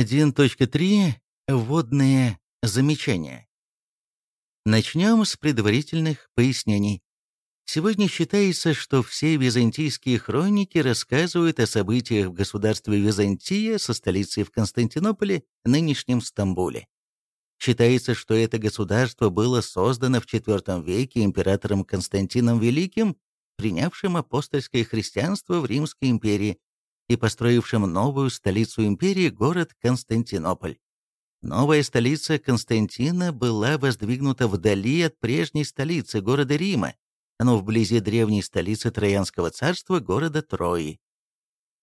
1.3. Вводные замечания. Начнем с предварительных пояснений. Сегодня считается, что все византийские хроники рассказывают о событиях в государстве Византия со столицей в Константинополе, нынешнем Стамбуле. Считается, что это государство было создано в IV веке императором Константином Великим, принявшим апостольское христианство в Римской империи и построившим новую столицу империи, город Константинополь. Новая столица Константина была воздвигнута вдали от прежней столицы города Рима, но вблизи древней столицы Троянского царства, города Трои.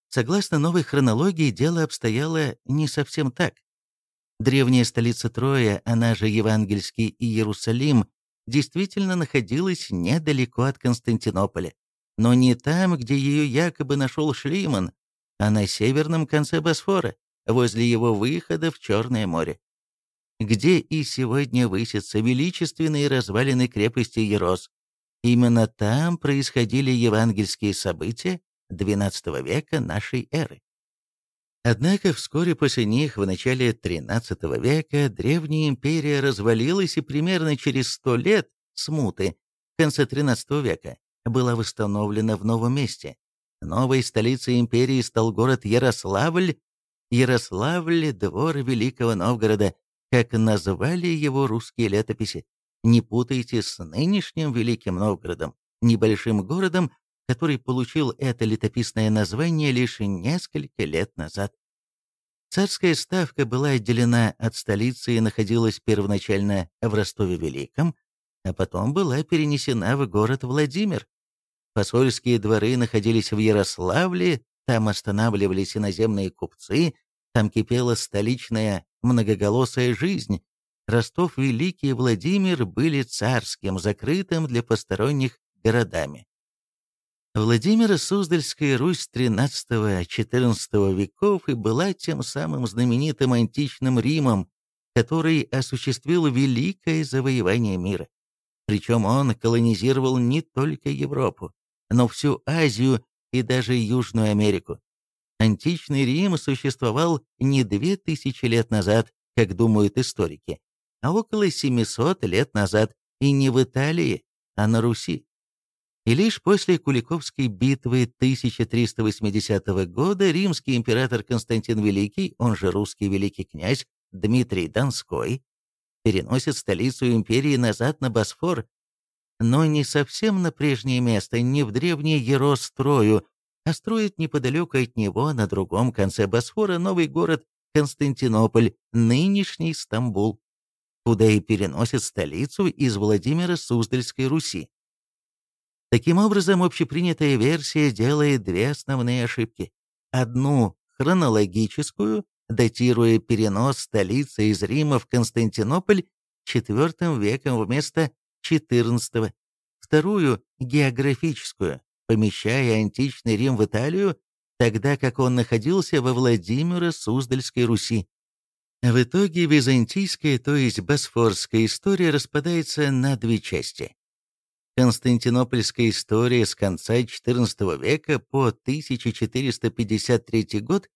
Согласно новой хронологии, дело обстояло не совсем так. Древняя столица Троя, она же Евангельский Иерусалим, действительно находилась недалеко от Константинополя, но не там, где ее якобы нашел Шлиман, а на северном конце Босфора, возле его выхода в Черное море, где и сегодня высятся величественные развалины крепости Ерос. Именно там происходили евангельские события XII века нашей эры. Однако вскоре после них, в начале XIII века, древняя империя развалилась и примерно через сто лет смуты, в конце XIII века, была восстановлена в новом месте. Новой столицей империи стал город Ярославль, Ярославль – двор Великого Новгорода, как назвали его русские летописи. Не путайте с нынешним Великим Новгородом, небольшим городом, который получил это летописное название лишь несколько лет назад. Царская ставка была отделена от столицы и находилась первоначально в Ростове-Великом, а потом была перенесена в город Владимир. Посольские дворы находились в Ярославле, там останавливались иноземные купцы, там кипела столичная многоголосая жизнь. Ростов-Великий и Владимир были царским, закрытым для посторонних городами. Владимира Суздальская Русь XIII-XIV веков и была тем самым знаменитым античным Римом, который осуществил великое завоевание мира. Причем он колонизировал не только Европу, но всю Азию и даже Южную Америку. Античный Рим существовал не две тысячи лет назад, как думают историки, а около 700 лет назад, и не в Италии, а на Руси. И лишь после Куликовской битвы 1380 года римский император Константин Великий, он же русский великий князь Дмитрий Донской, переносит столицу империи назад на Босфор, но не совсем на прежнее место, не в древний Ерострою, а строит неподалеку от него, на другом конце Босфора, новый город Константинополь, нынешний Стамбул, куда и переносит столицу из Владимира Суздальской Руси. Таким образом, общепринятая версия делает две основные ошибки. Одну хронологическую, датируя перенос столицы из Рима в Константинополь IV веком вместо XIV. Вторую географическую, помещая античный Рим в Италию, тогда как он находился во Владимиро-Суздальской Руси. В итоге византийская, то есть босфорская история распадается на две части. Константинопольская история с конца XIV века по 1453 год,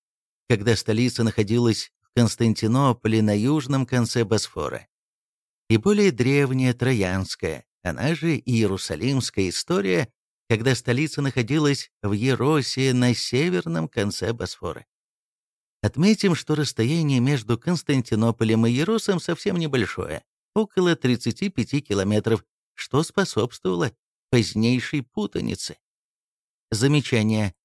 когда столица находилась в Константинополе на южном конце Босфора. И более древняя Троянская, она же Иерусалимская история, когда столица находилась в Еросии на северном конце Босфора. Отметим, что расстояние между Константинополем и Еросом совсем небольшое, около 35 километров, что способствовало позднейшей путанице. Замечание.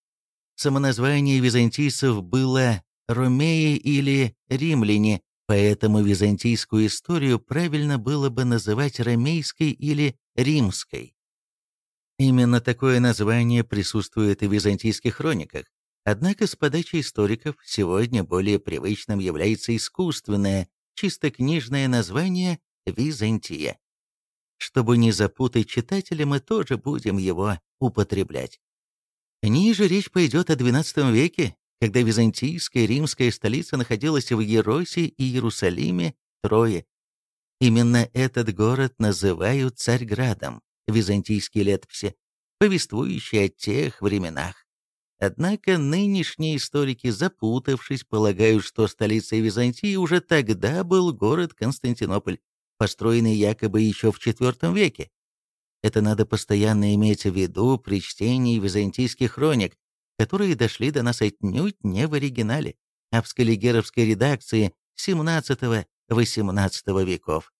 Самоназвание византийцев было Ромеи или Римляне, поэтому византийскую историю правильно было бы называть ромейской или римской. Именно такое название присутствует и в византийских хрониках. Однако с подачи историков сегодня более привычным является искусственное, чисто книжное название Византия. Чтобы не запутать читателя, мы тоже будем его употреблять. Ниже речь пойдет о XII веке, когда византийская римская столица находилась в Еросе и Иерусалиме, Трое. Именно этот город называют Царьградом, византийские летописи, повествующие о тех временах. Однако нынешние историки, запутавшись, полагают, что столицей Византии уже тогда был город Константинополь, построенный якобы еще в IV веке. Это надо постоянно иметь в виду при чтении византийских хроник, которые дошли до нас отнюдь не в оригинале, а в скаллигеровской редакции XVII-XVIII веков.